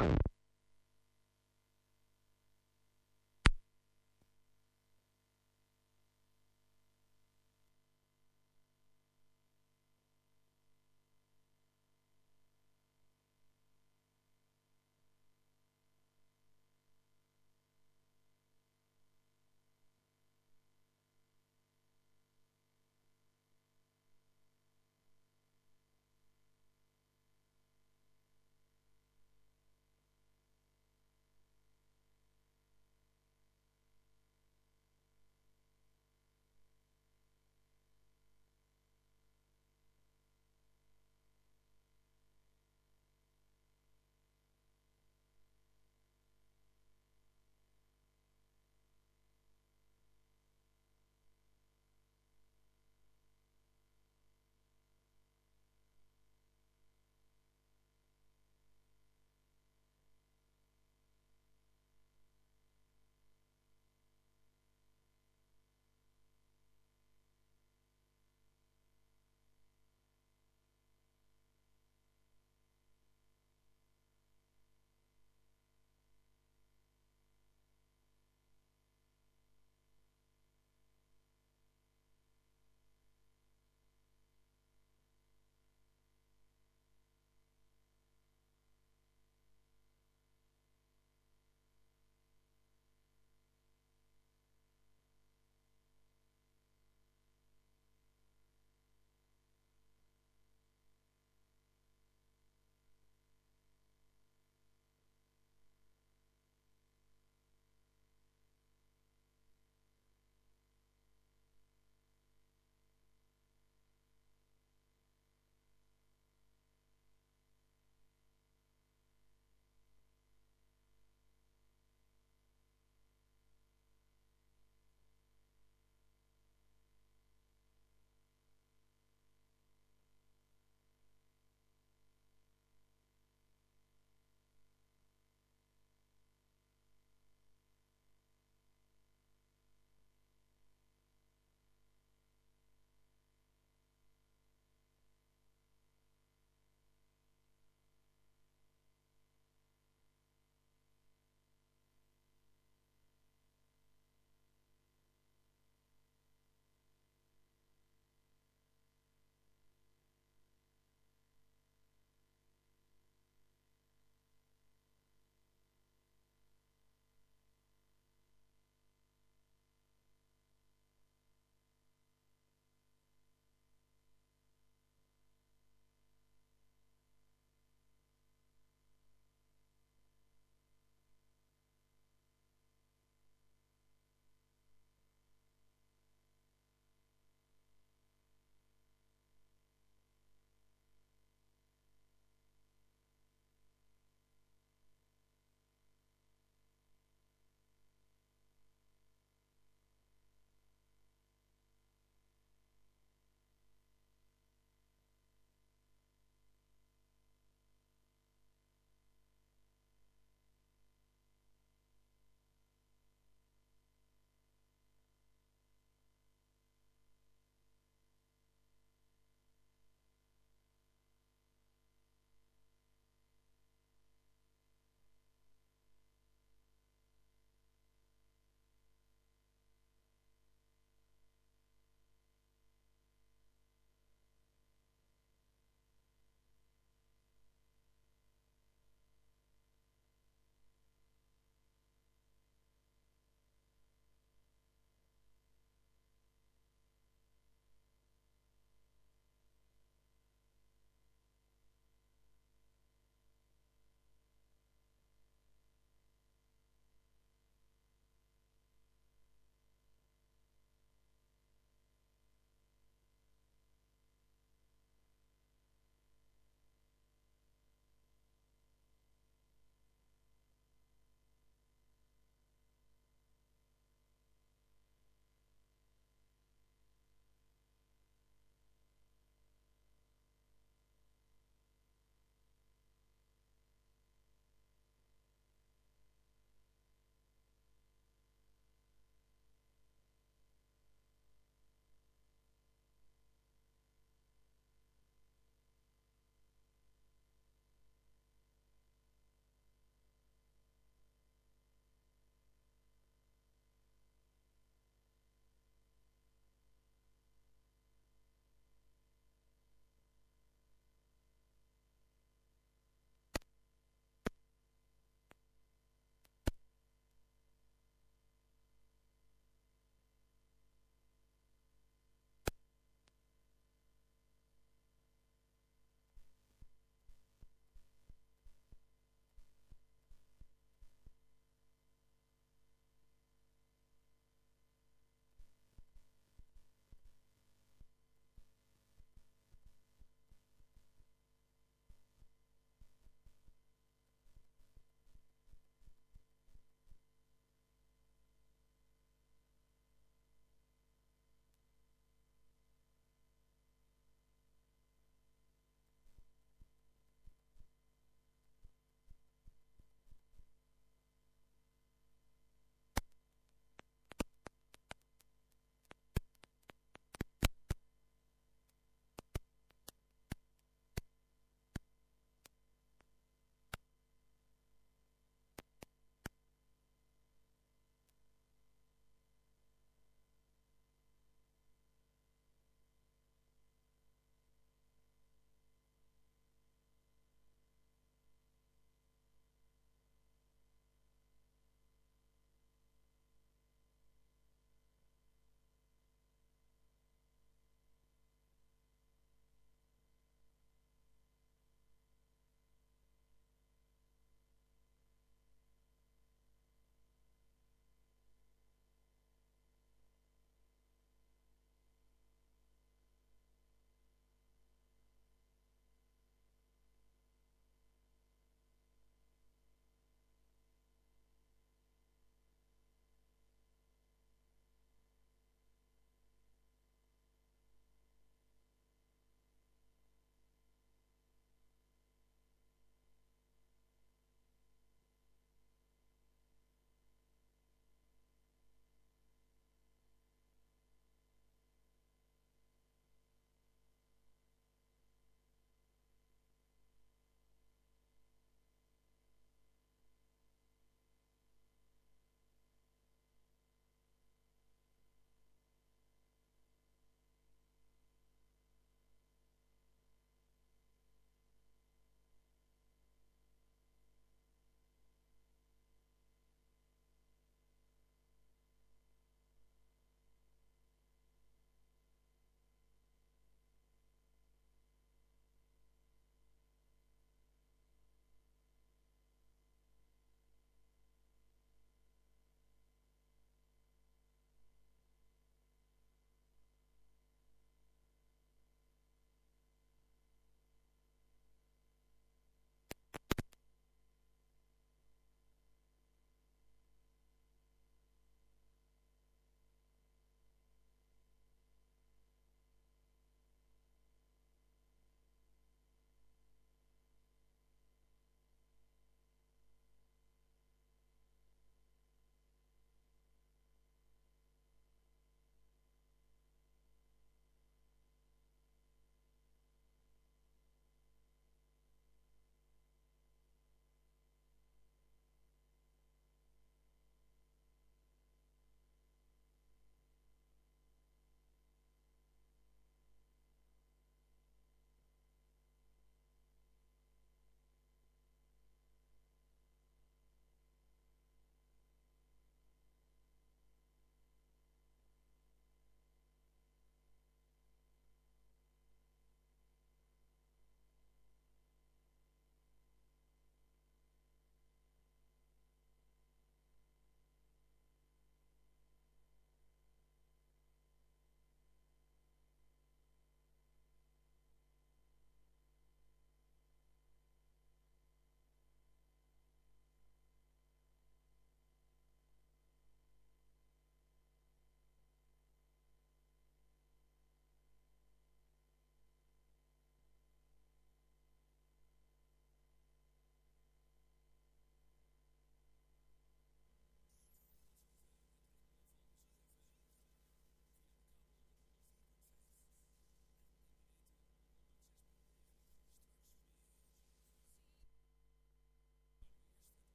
you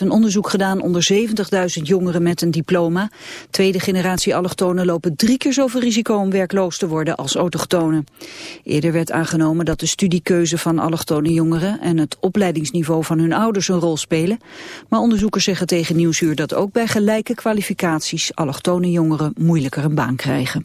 een onderzoek gedaan onder 70.000 jongeren met een diploma. Tweede generatie allochtonen lopen drie keer zoveel risico om werkloos te worden als autochtonen. Eerder werd aangenomen dat de studiekeuze van allochtone jongeren en het opleidingsniveau van hun ouders een rol spelen. Maar onderzoekers zeggen tegen Nieuwsuur dat ook bij gelijke kwalificaties allochtone jongeren moeilijker een baan krijgen.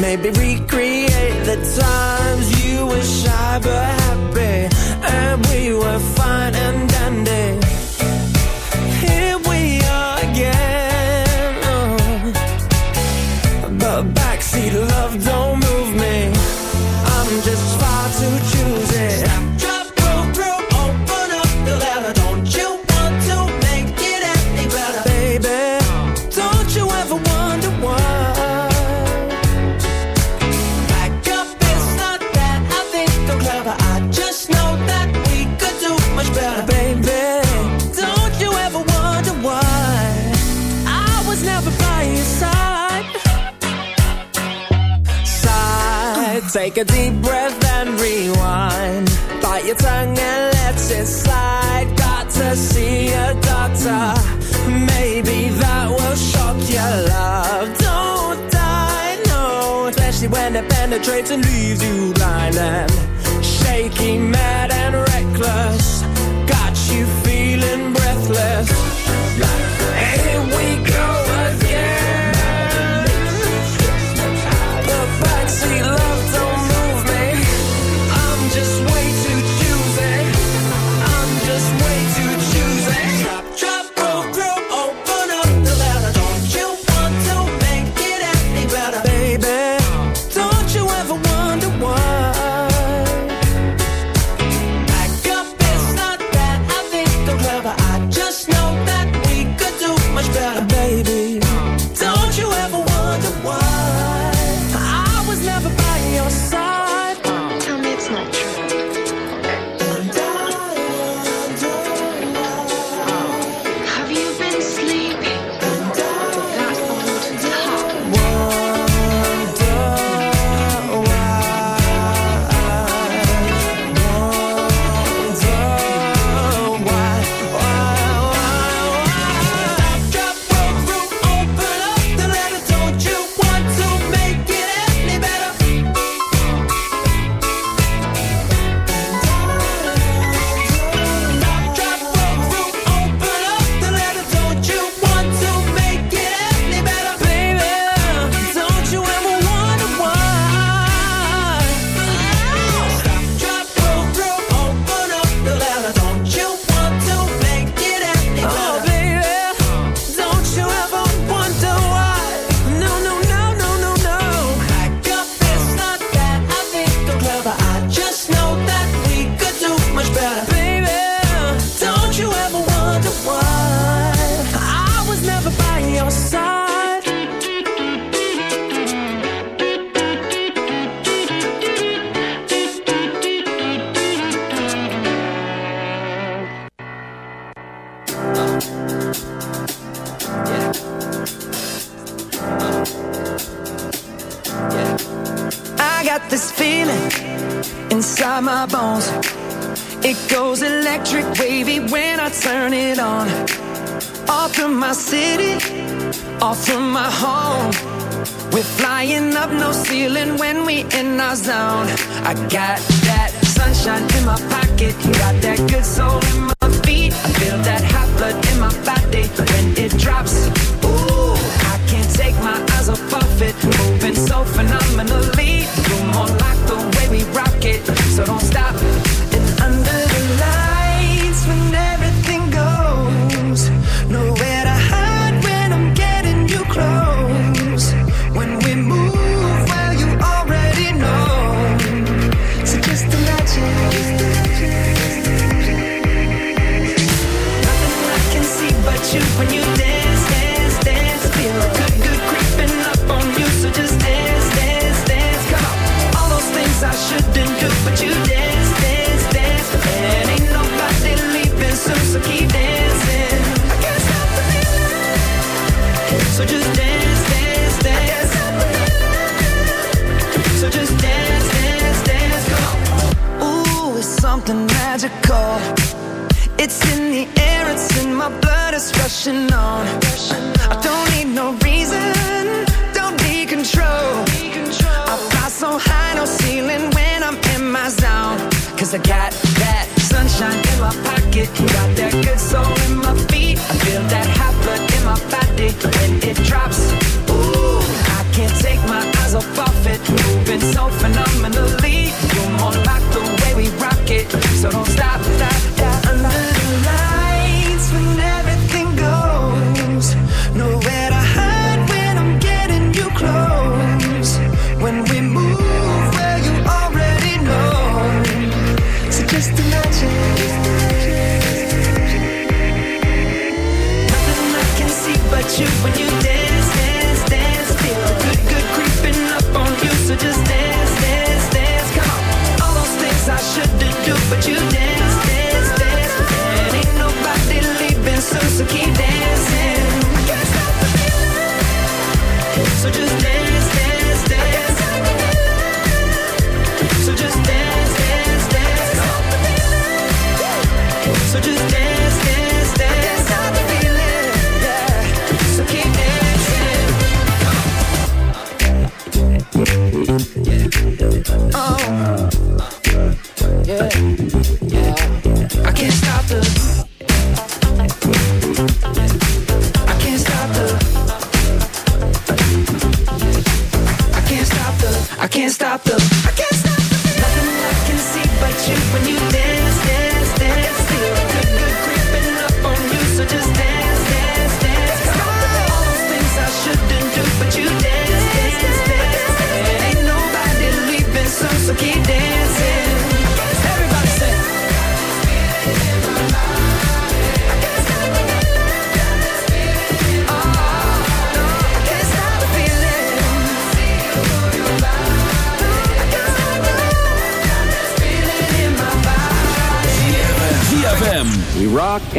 Maybe recreate penetrates and leaves you blind and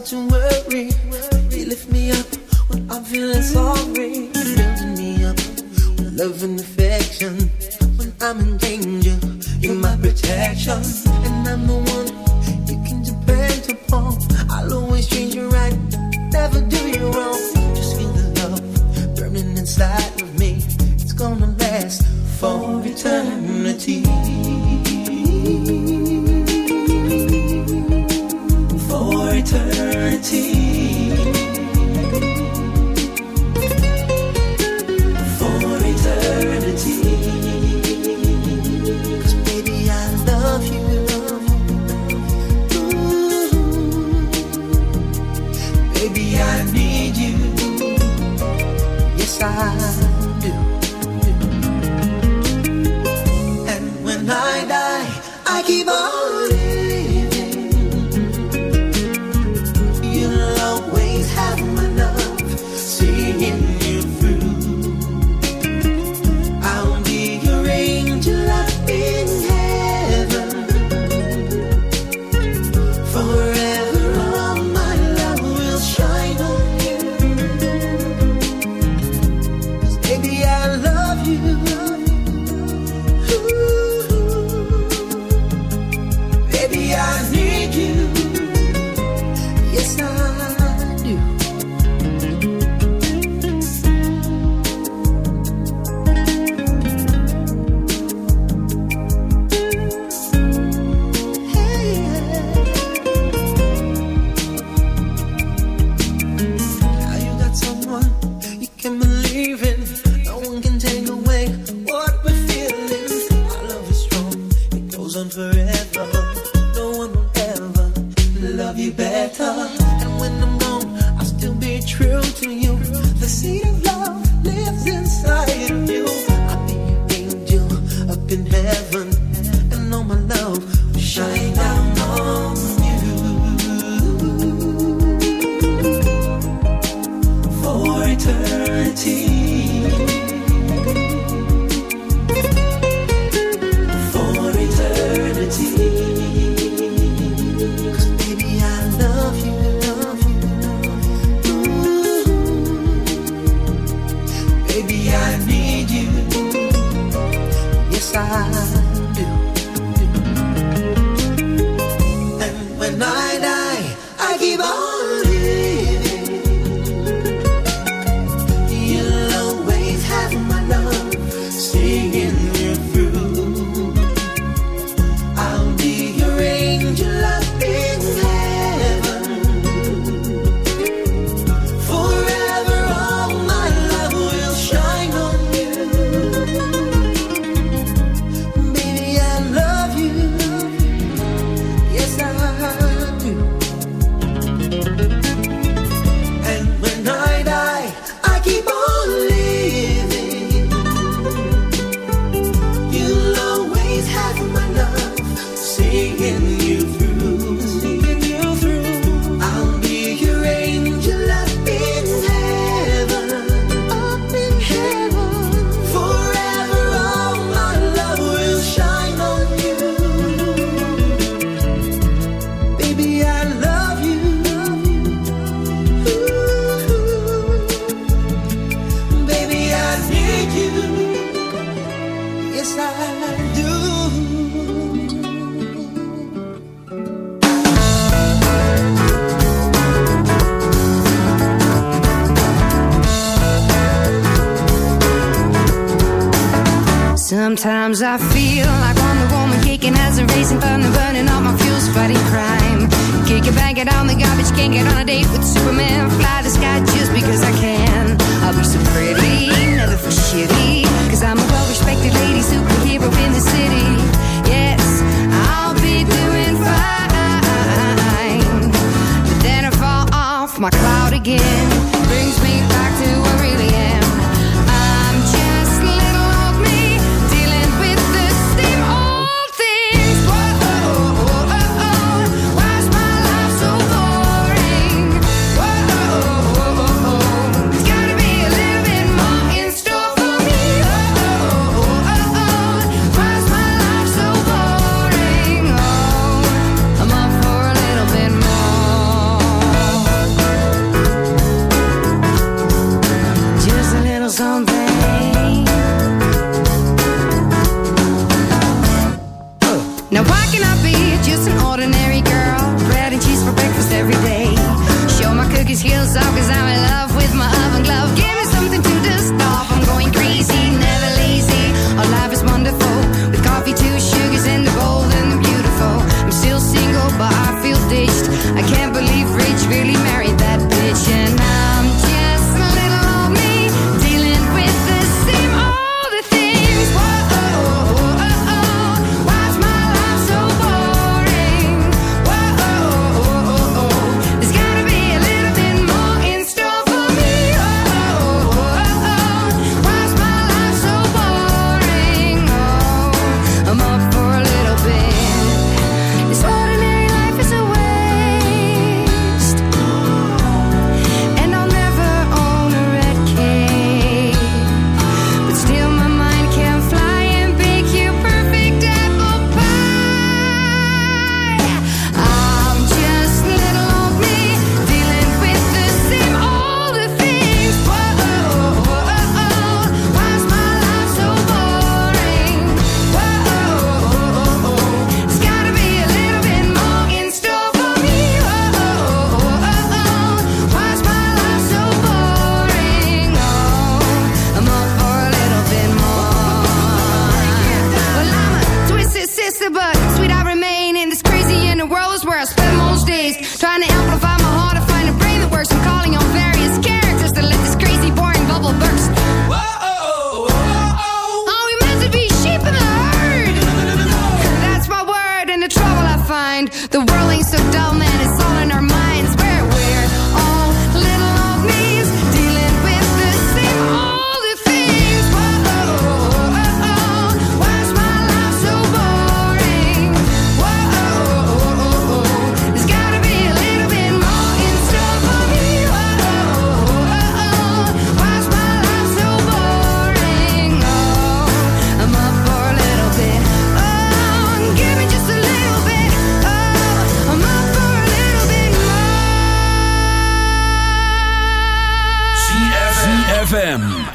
start to worry. You lift me up when I'm feeling sorry. Building me up with love and affection. When I'm in danger, you're my protection. And I'm the one you can depend upon. I'll always dream. eternity.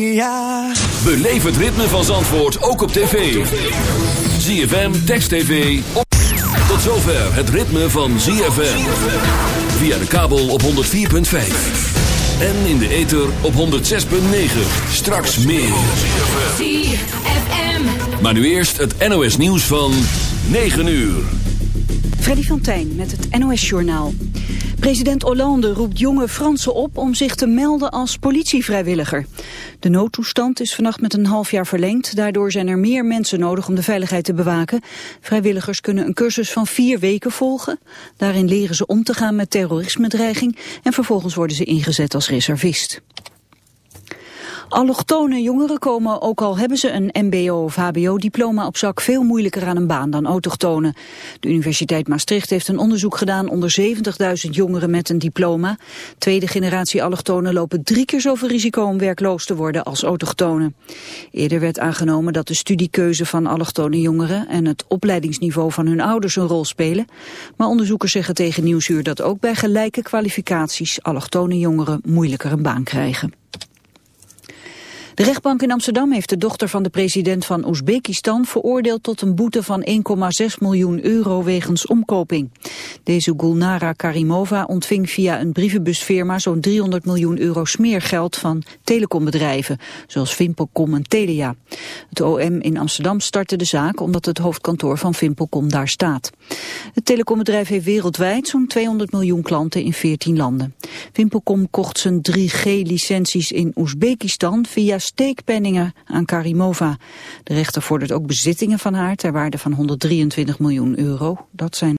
Sofía. Beleef het ritme van Zandvoort ook op tv. ZFM, Text TV, op... Tot zover het ritme van ZFM. Via de kabel op 104.5. En in de ether op 106.9. Straks meer. ZFM. Maar nu eerst het NOS nieuws van 9 uur. Freddy van Tijn met het NOS-journaal. President Hollande roept jonge Fransen op om zich te melden als politievrijwilliger. De noodtoestand is vannacht met een half jaar verlengd. Daardoor zijn er meer mensen nodig om de veiligheid te bewaken. Vrijwilligers kunnen een cursus van vier weken volgen. Daarin leren ze om te gaan met terrorisme-dreiging... en vervolgens worden ze ingezet als reservist. Allochtone jongeren komen, ook al hebben ze een mbo- of hbo-diploma op zak, veel moeilijker aan een baan dan autochtonen. De Universiteit Maastricht heeft een onderzoek gedaan onder 70.000 jongeren met een diploma. Tweede generatie allochtonen lopen drie keer zoveel risico om werkloos te worden als autochtonen. Eerder werd aangenomen dat de studiekeuze van allochtone jongeren en het opleidingsniveau van hun ouders een rol spelen. Maar onderzoekers zeggen tegen Nieuwsuur dat ook bij gelijke kwalificaties allochtone jongeren moeilijker een baan krijgen. De rechtbank in Amsterdam heeft de dochter van de president van Oezbekistan veroordeeld tot een boete van 1,6 miljoen euro wegens omkoping. Deze Gulnara Karimova ontving via een brievenbusfirma zo'n 300 miljoen euro smeergeld van telecombedrijven, zoals Vimpelcom en Telia. Het OM in Amsterdam startte de zaak omdat het hoofdkantoor van Vimpelcom daar staat. Het telecombedrijf heeft wereldwijd zo'n 200 miljoen klanten in 14 landen. Vimpelcom kocht zijn 3G-licenties in Oezbekistan via steekpenningen aan Karimova. De rechter vordert ook bezittingen van haar ter waarde van 123 miljoen euro. Dat zijn